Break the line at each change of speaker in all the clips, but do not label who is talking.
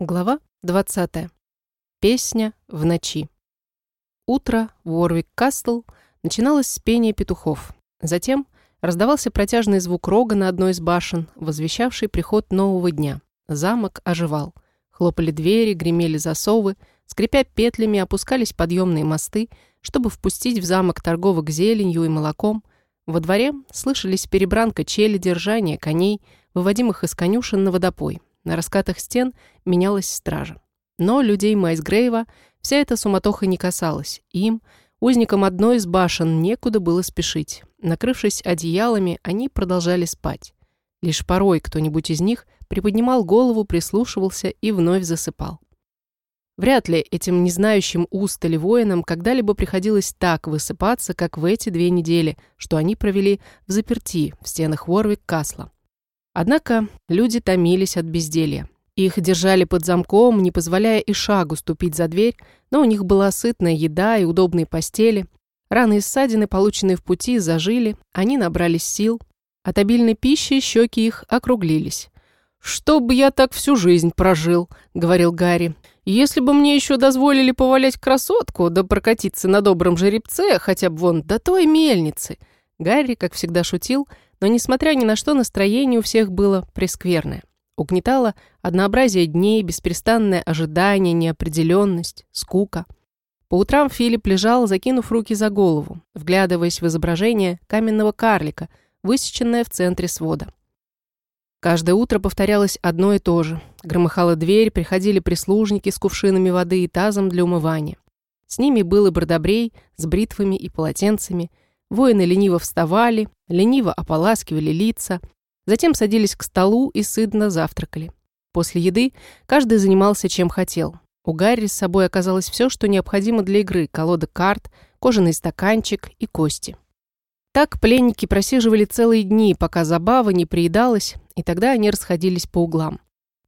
Глава 20. Песня в ночи. Утро в Уорвик-Кастл начиналось с пения петухов. Затем раздавался протяжный звук рога на одной из башен, возвещавший приход нового дня. Замок оживал. Хлопали двери, гремели засовы, скрипя петлями, опускались подъемные мосты, чтобы впустить в замок торговок зеленью и молоком. Во дворе слышались перебранка чели, держания коней, выводимых из конюшен на водопой. На раскатах стен менялась стража. Но людей Майсгрейва вся эта суматоха не касалась. Им, узникам одной из башен, некуда было спешить. Накрывшись одеялами, они продолжали спать. Лишь порой кто-нибудь из них приподнимал голову, прислушивался и вновь засыпал. Вряд ли этим незнающим устали воинам когда-либо приходилось так высыпаться, как в эти две недели, что они провели в заперти в стенах Уорвик-Касла. Однако люди томились от безделья. Их держали под замком, не позволяя и шагу ступить за дверь, но у них была сытная еда и удобные постели. Раны и ссадины, полученные в пути, зажили, они набрались сил. От обильной пищи щеки их округлились. «Чтоб я так всю жизнь прожил», — говорил Гарри. «Если бы мне еще дозволили повалять красотку, да прокатиться на добром жеребце, хотя бы вон до той мельницы». Гарри, как всегда, шутил — но, несмотря ни на что, настроение у всех было прескверное. Угнетало однообразие дней, беспрестанное ожидание, неопределенность, скука. По утрам Филипп лежал, закинув руки за голову, вглядываясь в изображение каменного карлика, высеченное в центре свода. Каждое утро повторялось одно и то же. Громыхала дверь, приходили прислужники с кувшинами воды и тазом для умывания. С ними был и Бродобрей с бритвами и полотенцами – Воины лениво вставали, лениво ополаскивали лица, затем садились к столу и сыдно завтракали. После еды каждый занимался чем хотел. У Гарри с собой оказалось все, что необходимо для игры – колода карт, кожаный стаканчик и кости. Так пленники просиживали целые дни, пока забава не приедалась, и тогда они расходились по углам.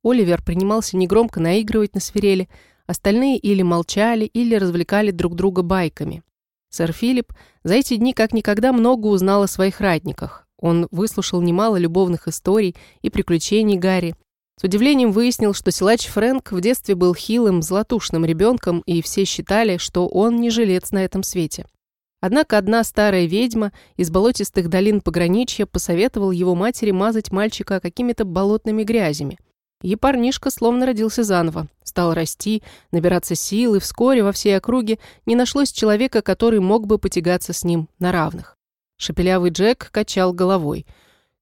Оливер принимался негромко наигрывать на свирели, остальные или молчали, или развлекали друг друга байками. Сэр Филипп за эти дни как никогда много узнал о своих ратниках. Он выслушал немало любовных историй и приключений Гарри. С удивлением выяснил, что силач Фрэнк в детстве был хилым, златушным ребенком, и все считали, что он не жилец на этом свете. Однако одна старая ведьма из болотистых долин пограничья посоветовала его матери мазать мальчика какими-то болотными грязями – и парнишка словно родился заново, стал расти, набираться сил, и вскоре во всей округе не нашлось человека, который мог бы потягаться с ним на равных. Шепелявый Джек качал головой.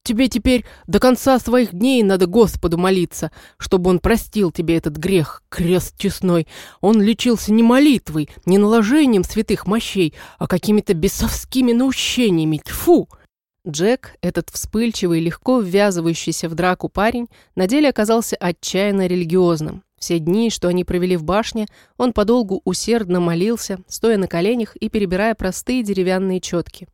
«Тебе теперь до конца своих дней надо Господу молиться, чтобы он простил тебе этот грех, крест честной. Он лечился не молитвой, не наложением святых мощей, а какими-то бесовскими наущениями. Тьфу!» Джек, этот вспыльчивый, легко ввязывающийся в драку парень, на деле оказался отчаянно религиозным. Все дни, что они провели в башне, он подолгу усердно молился, стоя на коленях и перебирая простые деревянные четки.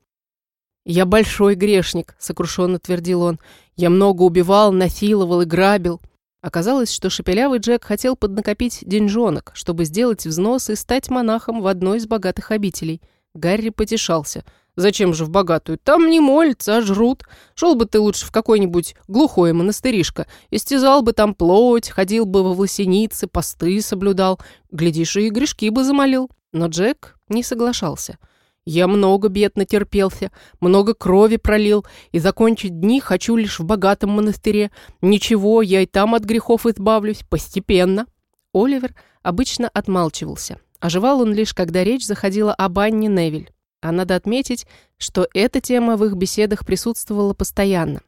«Я большой грешник», — сокрушенно твердил он. «Я много убивал, насиловал и грабил». Оказалось, что шепелявый Джек хотел поднакопить деньжонок, чтобы сделать взнос и стать монахом в одной из богатых обителей. Гарри потешался — Зачем же в богатую? Там не молятся, а жрут. Шел бы ты лучше в какой-нибудь глухое монастыришко. Истязал бы там плоть, ходил бы во власеницы, посты соблюдал. Глядишь, и грешки бы замолил. Но Джек не соглашался. Я много бед натерпелся, много крови пролил, и закончить дни хочу лишь в богатом монастыре. Ничего, я и там от грехов избавлюсь, постепенно. Оливер обычно отмалчивался. Оживал он лишь, когда речь заходила об Анне Невиль. А надо отметить, что эта тема в их беседах присутствовала постоянно.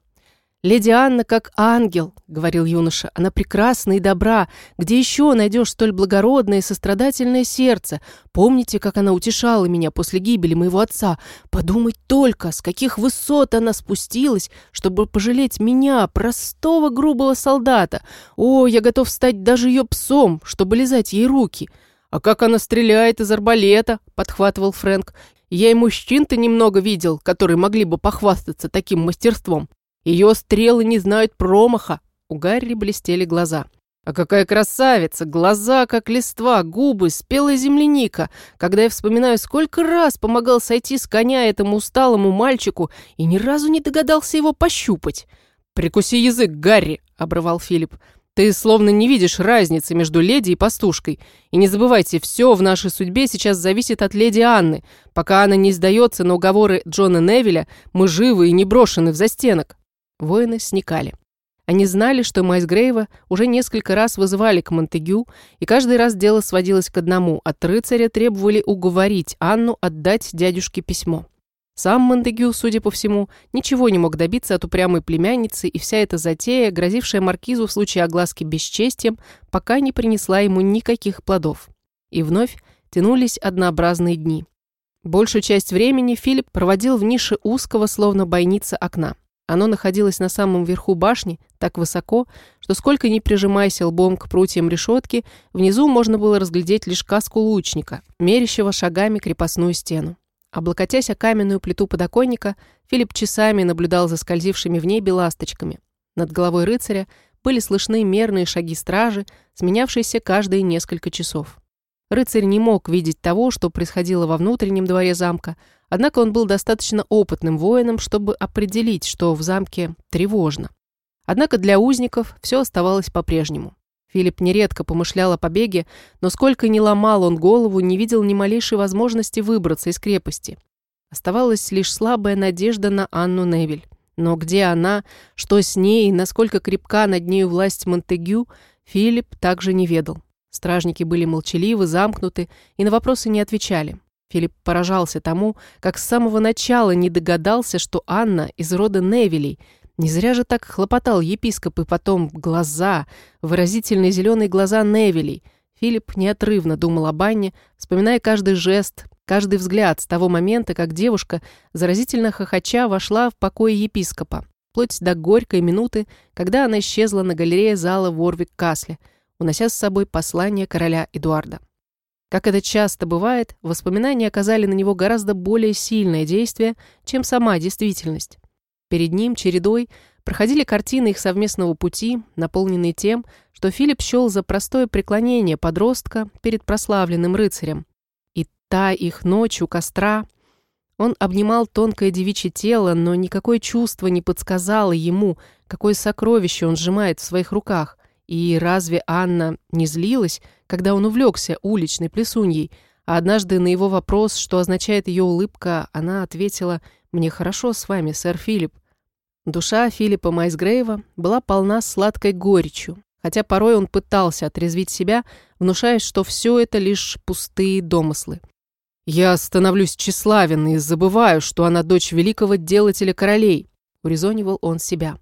«Леди Анна как ангел», — говорил юноша, — «она прекрасна и добра. Где еще найдешь столь благородное и сострадательное сердце? Помните, как она утешала меня после гибели моего отца? Подумать только, с каких высот она спустилась, чтобы пожалеть меня, простого грубого солдата. О, я готов стать даже ее псом, чтобы лизать ей руки». «А как она стреляет из арбалета?» — подхватывал Фрэнк. Я и мужчин-то немного видел, которые могли бы похвастаться таким мастерством. Ее стрелы не знают промаха. У Гарри блестели глаза. А какая красавица! Глаза, как листва, губы, спелая земляника. Когда я вспоминаю, сколько раз помогал сойти с коня этому усталому мальчику и ни разу не догадался его пощупать. «Прикуси язык, Гарри!» — обрывал Филипп. Ты словно не видишь разницы между леди и пастушкой. И не забывайте, все в нашей судьбе сейчас зависит от леди Анны. Пока она не сдается на уговоры Джона Невилля, мы живы и не брошены в застенок». Воины сникали. Они знали, что Майс Грейва уже несколько раз вызывали к Монтегю, и каждый раз дело сводилось к одному. От рыцаря требовали уговорить Анну отдать дядюшке письмо. Сам Монтегю, судя по всему, ничего не мог добиться от упрямой племянницы, и вся эта затея, грозившая маркизу в случае огласки бесчестием, пока не принесла ему никаких плодов. И вновь тянулись однообразные дни. Большую часть времени Филипп проводил в нише узкого, словно бойница окна. Оно находилось на самом верху башни, так высоко, что сколько ни прижимайся лбом к прутьям решетки, внизу можно было разглядеть лишь каску лучника, мерящего шагами крепостную стену. Облокотясь о каменную плиту подоконника, Филипп часами наблюдал за скользившими в небе ласточками. Над головой рыцаря были слышны мерные шаги стражи, сменявшиеся каждые несколько часов. Рыцарь не мог видеть того, что происходило во внутреннем дворе замка, однако он был достаточно опытным воином, чтобы определить, что в замке тревожно. Однако для узников все оставалось по-прежнему. Филипп нередко помышлял о побеге, но сколько ни ломал он голову, не видел ни малейшей возможности выбраться из крепости. Оставалась лишь слабая надежда на Анну Невиль. Но где она, что с ней, насколько крепка над нею власть Монтегю, Филипп также не ведал. Стражники были молчаливы, замкнуты и на вопросы не отвечали. Филипп поражался тому, как с самого начала не догадался, что Анна из рода Невилей, не зря же так хлопотал епископ и потом глаза, выразительные зеленые глаза Невилей. Филипп неотрывно думал об Анне, вспоминая каждый жест, каждый взгляд с того момента, как девушка, заразительно хохоча, вошла в покой епископа, вплоть до горькой минуты, когда она исчезла на галерее зала Ворвик-Касле, унося с собой послание короля Эдуарда. Как это часто бывает, воспоминания оказали на него гораздо более сильное действие, чем сама действительность. Перед ним чередой проходили картины их совместного пути, наполненные тем, что Филипп счел за простое преклонение подростка перед прославленным рыцарем. И та их ночь у костра... Он обнимал тонкое девичье тело, но никакое чувство не подсказало ему, какое сокровище он сжимает в своих руках. И разве Анна не злилась, когда он увлекся уличной плесуньей, а однажды на его вопрос, что означает ее улыбка, она ответила «Мне хорошо с вами, сэр Филипп». Душа Филиппа Майсгрейва была полна сладкой горечью, хотя порой он пытался отрезвить себя, внушая, что все это лишь пустые домыслы. «Я становлюсь тщеславен и забываю, что она дочь великого делателя королей», — урезонивал он себя.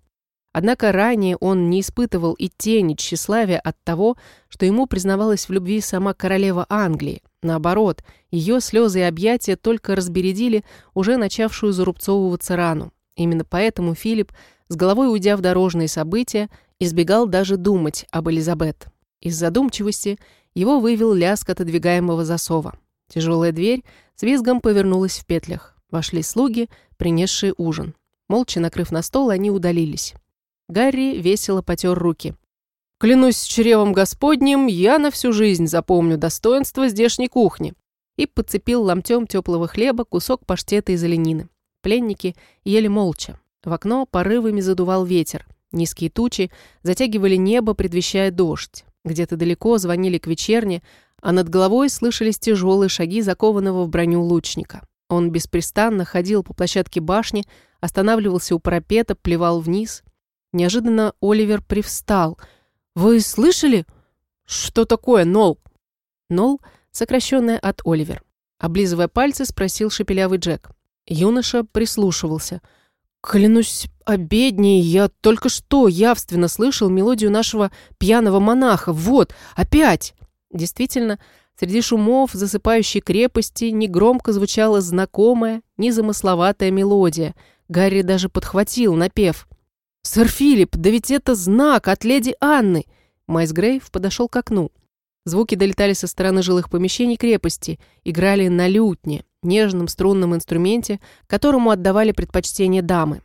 Однако ранее он не испытывал и тени тщеславия от того, что ему признавалась в любви сама королева Англии. Наоборот, ее слезы и объятия только разбередили уже начавшую зарубцовываться рану. Именно поэтому Филипп, с головой уйдя в дорожные события, избегал даже думать об Элизабет. Из задумчивости его вывел лязг отодвигаемого засова. Тяжелая дверь с визгом повернулась в петлях. Вошли слуги, принесшие ужин. Молча накрыв на стол, они удалились. Гарри весело потер руки. Клянусь чревом Господним, я на всю жизнь запомню достоинство здешней кухни. И подцепил ломтем теплого хлеба кусок паштета из оленины. Пленники ели молча. В окно порывами задувал ветер. Низкие тучи затягивали небо, предвещая дождь. Где-то далеко звонили к вечерне, а над головой слышались тяжелые шаги закованного в броню лучника. Он беспрестанно ходил по площадке башни, останавливался у парапета, плевал вниз. Неожиданно Оливер привстал – «Вы слышали?» «Что такое, Нол?» Нол, сокращенная от Оливер. Облизывая пальцы, спросил шепелявый Джек. Юноша прислушивался. «Клянусь обедней, я только что явственно слышал мелодию нашего пьяного монаха. Вот, опять!» Действительно, среди шумов засыпающей крепости негромко звучала знакомая, незамысловатая мелодия. Гарри даже подхватил напев. «Сэр Филипп, да ведь это знак от леди Анны!» Майс Грейв подошел к окну. Звуки долетали со стороны жилых помещений крепости, играли на лютне, нежном струнном инструменте, которому отдавали предпочтение дамы.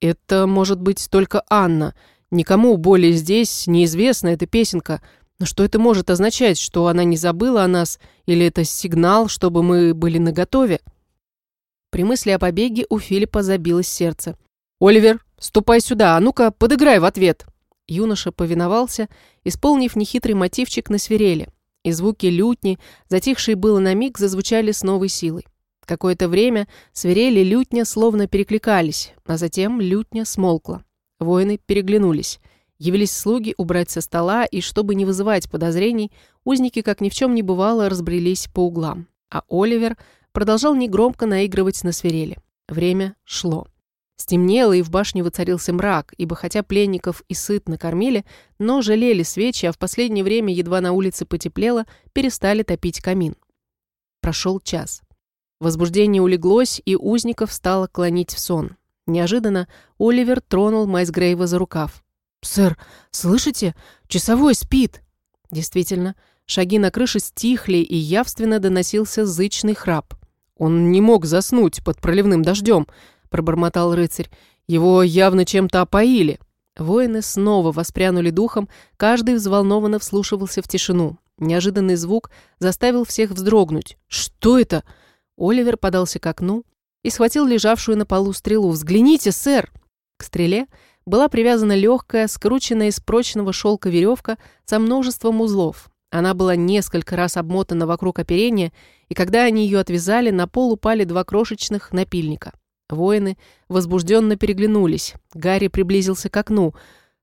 «Это может быть только Анна. Никому более здесь неизвестна эта песенка. Но что это может означать, что она не забыла о нас, или это сигнал, чтобы мы были наготове?» При мысли о побеге у Филиппа забилось сердце. «Оливер, ступай сюда, а ну-ка, подыграй в ответ!» Юноша повиновался, исполнив нехитрый мотивчик на свирели, и звуки лютни, затихшие было на миг, зазвучали с новой силой. Какое-то время свирели лютня словно перекликались, а затем лютня смолкла. Воины переглянулись. Явились слуги убрать со стола, и чтобы не вызывать подозрений, узники, как ни в чем не бывало, разбрелись по углам. А Оливер продолжал негромко наигрывать на свирели. Время шло. Стемнело, и в башне воцарился мрак, ибо хотя пленников и сыт накормили, но жалели свечи, а в последнее время, едва на улице потеплело, перестали топить камин. Прошел час. Возбуждение улеглось, и узников стало клонить в сон. Неожиданно Оливер тронул Майсгрейва за рукав. «Сэр, слышите? Часовой спит!» Действительно, шаги на крыше стихли, и явственно доносился зычный храп. «Он не мог заснуть под проливным дождем», — пробормотал рыцарь. «Его явно чем-то опоили». Воины снова воспрянули духом, каждый взволнованно вслушивался в тишину. Неожиданный звук заставил всех вздрогнуть. «Что это?» Оливер подался к окну и схватил лежавшую на полу стрелу. «Взгляните, сэр!» К стреле была привязана легкая, скрученная из прочного шелка веревка со множеством узлов. Она была несколько раз обмотана вокруг оперения, и когда они ее отвязали, на пол упали два крошечных напильника. Воины возбужденно переглянулись. Гарри приблизился к окну.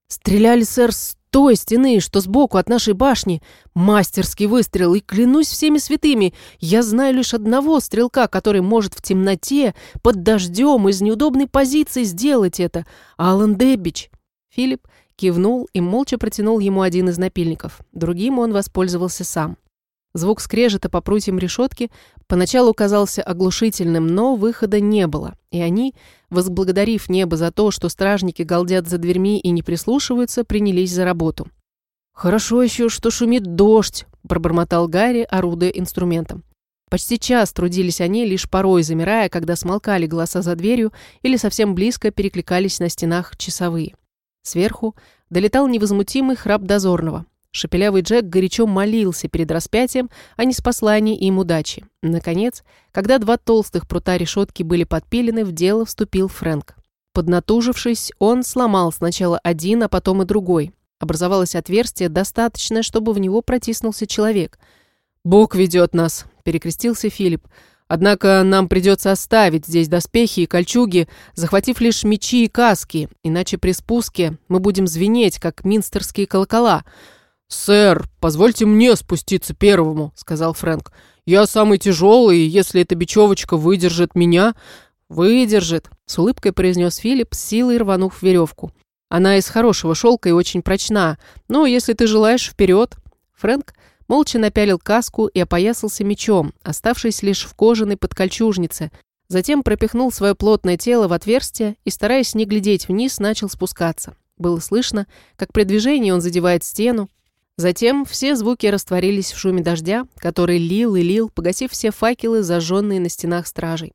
«Стреляли, сэр, с той стены, что сбоку от нашей башни. Мастерский выстрел, и клянусь всеми святыми, я знаю лишь одного стрелка, который может в темноте, под дождем, из неудобной позиции сделать это. Алан Дебич. Филипп кивнул и молча протянул ему один из напильников. Другим он воспользовался сам. Звук скрежета по прутьям решетки поначалу казался оглушительным, но выхода не было, и они, возблагодарив небо за то, что стражники галдят за дверьми и не прислушиваются, принялись за работу. «Хорошо еще, что шумит дождь», – пробормотал Гарри, орудуя инструментом. Почти час трудились они, лишь порой замирая, когда смолкали голоса за дверью или совсем близко перекликались на стенах часовые. Сверху долетал невозмутимый храп дозорного. Шепелявый Джек горячо молился перед распятием о неспослании им удачи. Наконец, когда два толстых прута решетки были подпилены, в дело вступил Фрэнк. Поднатужившись, он сломал сначала один, а потом и другой. Образовалось отверстие, достаточное, чтобы в него протиснулся человек. «Бог ведет нас», — перекрестился Филипп. «Однако нам придется оставить здесь доспехи и кольчуги, захватив лишь мечи и каски, иначе при спуске мы будем звенеть, как минстерские колокола». «Сэр, позвольте мне спуститься первому», — сказал Фрэнк. «Я самый тяжелый, и если эта бечевочка выдержит меня...» «Выдержит», — с улыбкой произнес Филипп, силой рванув веревку. «Она из хорошего шелка и очень прочна, но если ты желаешь, вперед!» Фрэнк молча напялил каску и опоясался мечом, оставшись лишь в кожаной подкольчужнице. Затем пропихнул свое плотное тело в отверстие и, стараясь не глядеть вниз, начал спускаться. Было слышно, как при движении он задевает стену, Затем все звуки растворились в шуме дождя, который лил и лил, погасив все факелы, зажженные на стенах стражей.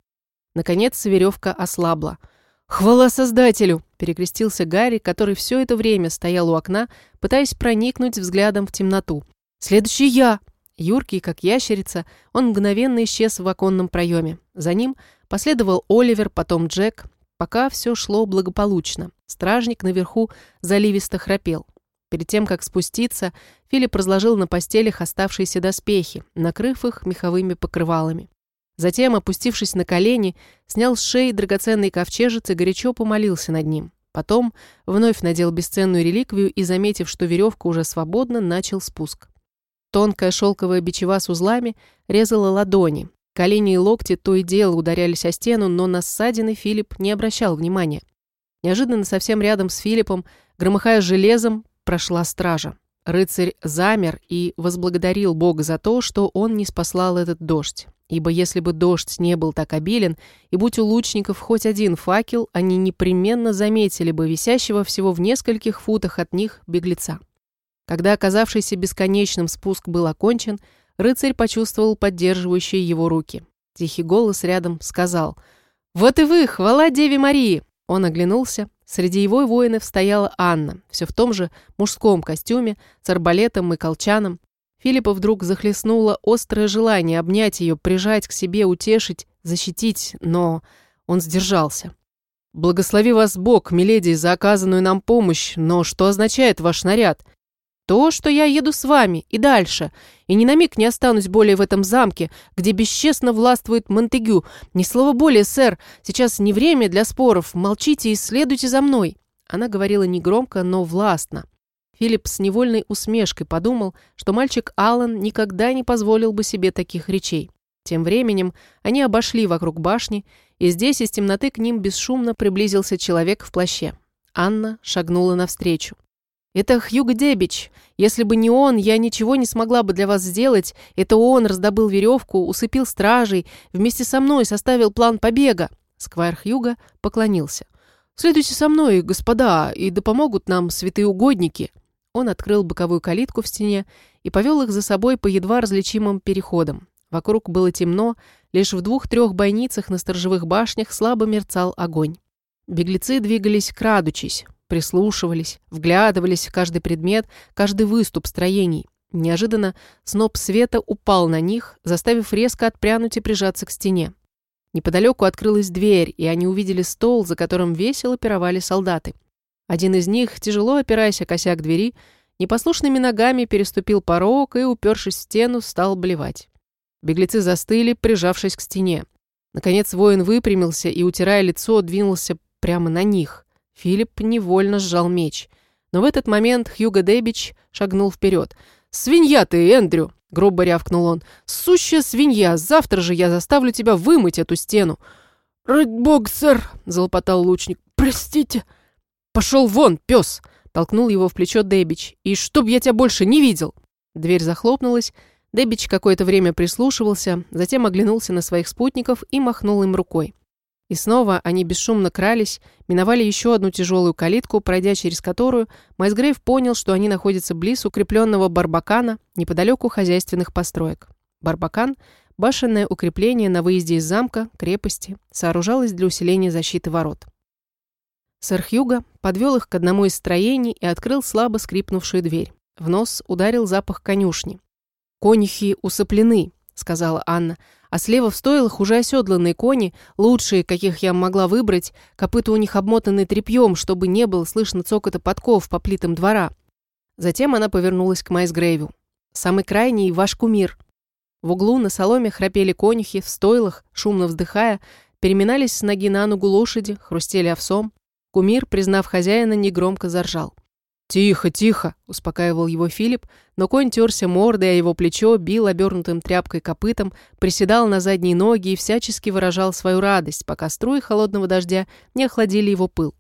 Наконец веревка ослабла. «Хвала Создателю!» – перекрестился Гарри, который все это время стоял у окна, пытаясь проникнуть взглядом в темноту. «Следующий я!» Юркий, как ящерица, он мгновенно исчез в оконном проеме. За ним последовал Оливер, потом Джек, пока все шло благополучно. Стражник наверху заливисто храпел. Перед тем, как спуститься, Филипп разложил на постелях оставшиеся доспехи, накрыв их меховыми покрывалами. Затем, опустившись на колени, снял с шеи драгоценный ковчежец и горячо помолился над ним. Потом вновь надел бесценную реликвию и, заметив, что веревка уже свободна, начал спуск. Тонкая шелковая бичева с узлами резала ладони. Колени и локти то и дело ударялись о стену, но на ссадины Филипп не обращал внимания. Неожиданно совсем рядом с Филиппом, громыхая железом, прошла стража. Рыцарь замер и возблагодарил Бога за то, что он не спаслал этот дождь. Ибо если бы дождь не был так обилен, и будь у лучников хоть один факел, они непременно заметили бы висящего всего в нескольких футах от них беглеца. Когда оказавшийся бесконечным спуск был окончен, рыцарь почувствовал поддерживающие его руки. Тихий голос рядом сказал «Вот и вы, хвала Деве Марии!» Он оглянулся. Среди его воинов стояла Анна, все в том же мужском костюме, с арбалетом и колчаном. Филиппа вдруг захлестнуло острое желание обнять ее, прижать к себе, утешить, защитить, но он сдержался. «Благослови вас Бог, миледи, за оказанную нам помощь, но что означает ваш наряд?» «То, что я еду с вами и дальше, и ни на миг не останусь более в этом замке, где бесчестно властвует Монтегю. Ни слова более, сэр, сейчас не время для споров, молчите и следуйте за мной». Она говорила негромко, но властно. Филипп с невольной усмешкой подумал, что мальчик Аллан никогда не позволил бы себе таких речей. Тем временем они обошли вокруг башни, и здесь из темноты к ним бесшумно приблизился человек в плаще. Анна шагнула навстречу. «Это Хьюго Дебич. Если бы не он, я ничего не смогла бы для вас сделать. Это он раздобыл веревку, усыпил стражей, вместе со мной составил план побега». Сквайр Хьюго поклонился. «Следуйте со мной, господа, и да помогут нам святые угодники». Он открыл боковую калитку в стене и повел их за собой по едва различимым переходам. Вокруг было темно, лишь в двух-трех бойницах на сторожевых башнях слабо мерцал огонь. Беглецы двигались крадучись, прислушивались, вглядывались в каждый предмет, каждый выступ строений. Неожиданно сноп света упал на них, заставив резко отпрянуть и прижаться к стене. Неподалеку открылась дверь, и они увидели стол, за которым весело пировали солдаты. Один из них, тяжело опираясь о косяк двери, непослушными ногами переступил порог и, упершись в стену, стал блевать. Беглецы застыли, прижавшись к стене. Наконец воин выпрямился и, утирая лицо, двинулся прямо на них. Филипп невольно сжал меч. Но в этот момент Хьюго Дебич шагнул вперед. «Свинья ты, Эндрю!» — грубо рявкнул он. «Сущая свинья! Завтра же я заставлю тебя вымыть эту стену!» «Ради сэр!» — залопотал лучник. «Простите!» «Пошел вон, пес!» – толкнул его в плечо Дебич. «И чтоб я тебя больше не видел!» Дверь захлопнулась. Дебич какое-то время прислушивался, затем оглянулся на своих спутников и махнул им рукой. И снова они бесшумно крались, миновали еще одну тяжелую калитку, пройдя через которую, Майсгрейв понял, что они находятся близ укрепленного Барбакана, неподалеку хозяйственных построек. Барбакан – башенное укрепление на выезде из замка, крепости, сооружалось для усиления защиты ворот. Сэр Хьюго подвел их к одному из строений и открыл слабо скрипнувшую дверь. В нос ударил запах конюшни. «Конюхи усыплены», — сказала Анна, «а слева в стойлах уже оседланные кони, лучшие, каких я могла выбрать, копыта у них обмотаны тряпьем, чтобы не было слышно цокота подков по плитам двора». Затем она повернулась к Майсгрейву. «Самый крайний — ваш кумир». В углу на соломе храпели конюхи, в стойлах, шумно вздыхая, переминались с ноги на ногу лошади, хрустели овсом. Кумир, признав хозяина, негромко заржал. «Тихо, тихо!» – успокаивал его Филипп, но конь терся мордой о его плечо, бил обернутым тряпкой копытом, приседал на задние ноги и всячески выражал свою радость, пока струи холодного дождя не охладили его пыл.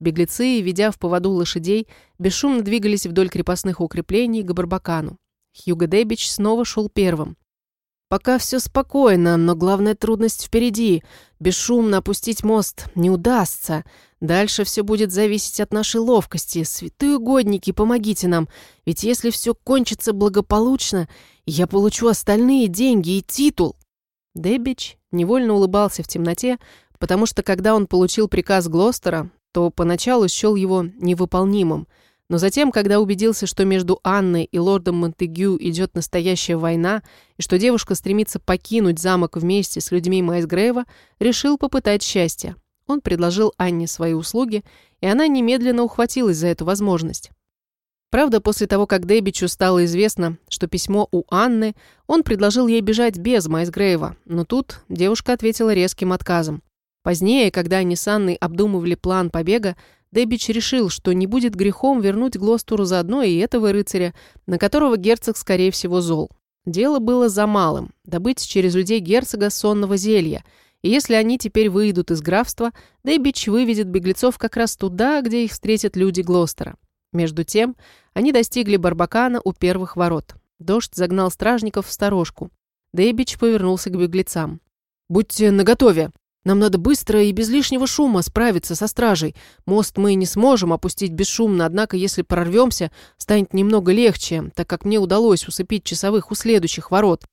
Беглецы, ведя в поводу лошадей, бесшумно двигались вдоль крепостных укреплений к Барбакану. Хьюго Дебич снова шел первым. Пока все спокойно, но главная трудность впереди. Бесшумно опустить мост не удастся. Дальше все будет зависеть от нашей ловкости. Святые угодники, помогите нам. Ведь если все кончится благополучно, я получу остальные деньги и титул. Дебич невольно улыбался в темноте, потому что когда он получил приказ Глостера, то поначалу счел его невыполнимым – но затем, когда убедился, что между Анной и лордом Монтегю идет настоящая война, и что девушка стремится покинуть замок вместе с людьми Майсгрейва, решил попытать счастье. Он предложил Анне свои услуги, и она немедленно ухватилась за эту возможность. Правда, после того, как Дебичу стало известно, что письмо у Анны, он предложил ей бежать без Майсгрейва, но тут девушка ответила резким отказом. Позднее, когда они с Анной обдумывали план побега, Дебич решил, что не будет грехом вернуть Глостеру заодно и этого рыцаря, на которого герцог, скорее всего, зол. Дело было за малым – добыть через людей герцога сонного зелья. И если они теперь выйдут из графства, Дебич выведет беглецов как раз туда, где их встретят люди Глостера. Между тем, они достигли Барбакана у первых ворот. Дождь загнал стражников в сторожку. Дебич повернулся к беглецам. «Будьте наготове!» Нам надо быстро и без лишнего шума справиться со стражей. Мост мы не сможем опустить бесшумно, однако если прорвемся, станет немного легче, так как мне удалось усыпить часовых у следующих ворот.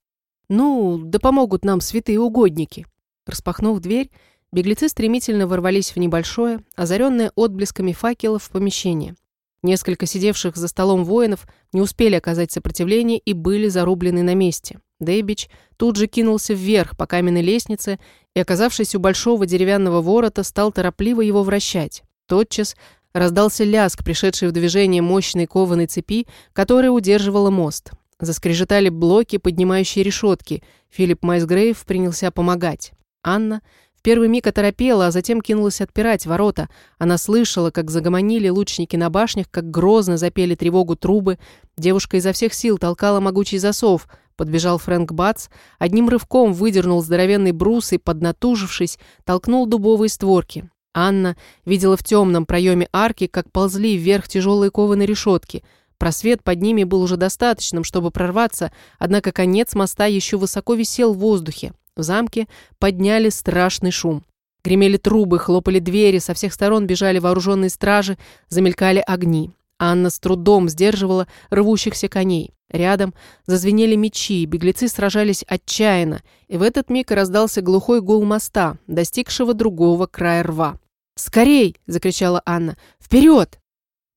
Ну, да помогут нам святые угодники». Распахнув дверь, беглецы стремительно ворвались в небольшое, озаренное отблесками факелов помещение. Несколько сидевших за столом воинов не успели оказать сопротивление и были зарублены на месте. Дэйбич тут же кинулся вверх по каменной лестнице и, оказавшись у большого деревянного ворота, стал торопливо его вращать. Тотчас раздался ляск, пришедший в движение мощной кованой цепи, которая удерживала мост. Заскрежетали блоки, поднимающие решетки. Филипп Майсгрейв принялся помогать. Анна в первый миг оторопела, а затем кинулась отпирать ворота. Она слышала, как загомонили лучники на башнях, как грозно запели тревогу трубы. Девушка изо всех сил толкала могучий засов. Подбежал Фрэнк Батс, одним рывком выдернул здоровенный брус и, поднатужившись, толкнул дубовые створки. Анна видела в темном проеме арки, как ползли вверх тяжелые кованые решетки. Просвет под ними был уже достаточным, чтобы прорваться, однако конец моста еще высоко висел в воздухе. В замке подняли страшный шум. Гремели трубы, хлопали двери, со всех сторон бежали вооруженные стражи, замелькали огни. Анна с трудом сдерживала рвущихся коней. Рядом зазвенели мечи, беглецы сражались отчаянно, и в этот миг раздался глухой гул моста, достигшего другого края рва. «Скорей!» – закричала Анна. «Вперед!»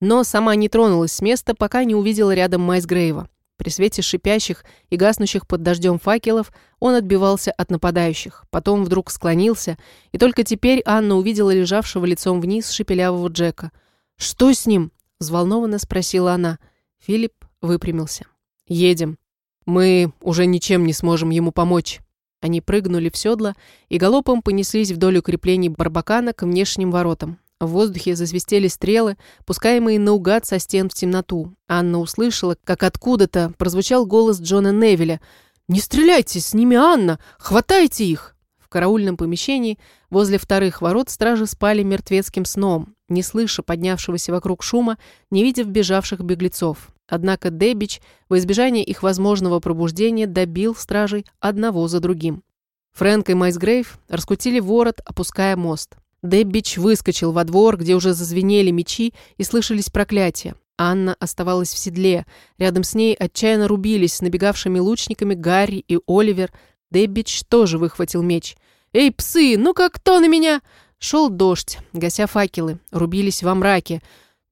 Но сама не тронулась с места, пока не увидела рядом Майсгрейва. При свете шипящих и гаснущих под дождем факелов он отбивался от нападающих, потом вдруг склонился, и только теперь Анна увидела лежавшего лицом вниз шепелявого Джека. «Что с ним?» – взволнованно спросила она. Филипп выпрямился. «Едем. Мы уже ничем не сможем ему помочь». Они прыгнули в седло и галопом понеслись вдоль укреплений Барбакана к внешним воротам. В воздухе засвистели стрелы, пускаемые наугад со стен в темноту. Анна услышала, как откуда-то прозвучал голос Джона Невилля. «Не стреляйте с ними, Анна! Хватайте их!» В караульном помещении возле вторых ворот стражи спали мертвецким сном, не слыша поднявшегося вокруг шума, не видя вбежавших беглецов. Однако Дебич, во избежание их возможного пробуждения, добил стражей одного за другим. Фрэнк и Майсгрейв раскутили ворот, опуская мост. Деббич выскочил во двор, где уже зазвенели мечи и слышались проклятия. Анна оставалась в седле. Рядом с ней отчаянно рубились с набегавшими лучниками Гарри и Оливер. Деббич тоже выхватил меч. «Эй, псы, ну-ка кто на меня?» Шел дождь, гася факелы, рубились во мраке.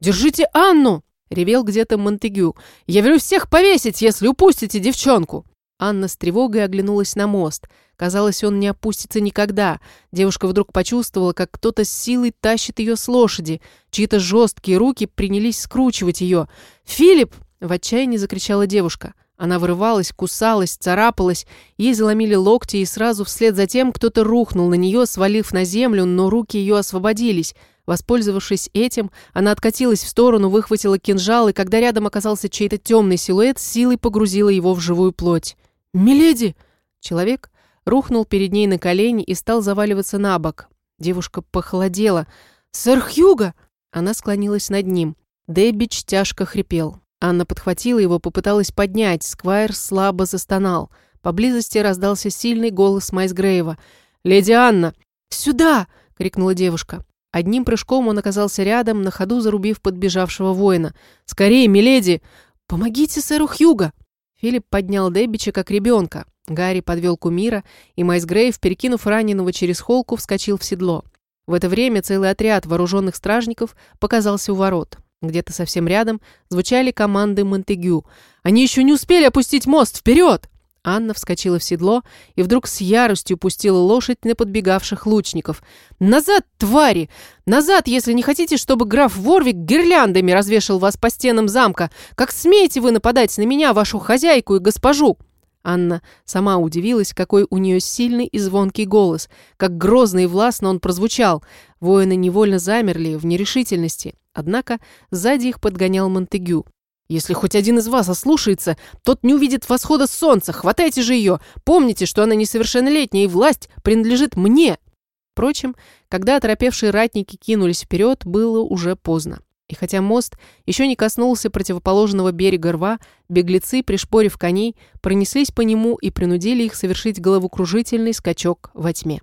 «Держите Анну!» — ревел где-то Монтегю. «Я велю всех повесить, если упустите девчонку!» Анна с тревогой оглянулась на мост. Казалось, он не опустится никогда. Девушка вдруг почувствовала, как кто-то с силой тащит ее с лошади. Чьи-то жесткие руки принялись скручивать ее. «Филипп!» — в отчаянии закричала девушка. Она вырывалась, кусалась, царапалась. Ей заломили локти, и сразу вслед за тем кто-то рухнул на нее, свалив на землю, но руки ее освободились. Воспользовавшись этим, она откатилась в сторону, выхватила кинжал, и когда рядом оказался чей-то темный силуэт, силой погрузила его в живую плоть. «Миледи!» Человек рухнул перед ней на колени и стал заваливаться на бок. Девушка похолодела. «Сэр Хьюго!» Она склонилась над ним. Дебич тяжко хрипел. Анна подхватила его, попыталась поднять. Сквайр слабо застонал. Поблизости раздался сильный голос Майсгрейва. «Леди Анна!» «Сюда!» — крикнула девушка. Одним прыжком он оказался рядом, на ходу зарубив подбежавшего воина. «Скорее, миледи! Помогите сэру Хьюго!» Филипп поднял Дебича как ребенка. Гарри подвел кумира, и Майс Грейв, перекинув раненого через холку, вскочил в седло. В это время целый отряд вооруженных стражников показался у ворот. Где-то совсем рядом звучали команды Монтегю. «Они еще не успели опустить мост! Вперед!» Анна вскочила в седло и вдруг с яростью пустила лошадь на подбегавших лучников. «Назад, твари! Назад, если не хотите, чтобы граф Ворвик гирляндами развешал вас по стенам замка! Как смеете вы нападать на меня, вашу хозяйку и госпожу?» Анна сама удивилась, какой у нее сильный и звонкий голос, как грозно и властно он прозвучал. Воины невольно замерли в нерешительности. Однако сзади их подгонял Монтегю. Если хоть один из вас ослушается, тот не увидит восхода солнца. Хватайте же ее. Помните, что она несовершеннолетняя, и власть принадлежит мне. Впрочем, когда оторопевшие ратники кинулись вперед, было уже поздно. И хотя мост еще не коснулся противоположного берега рва, беглецы, пришпорив коней, пронеслись по нему и принудили их совершить головокружительный скачок во тьме.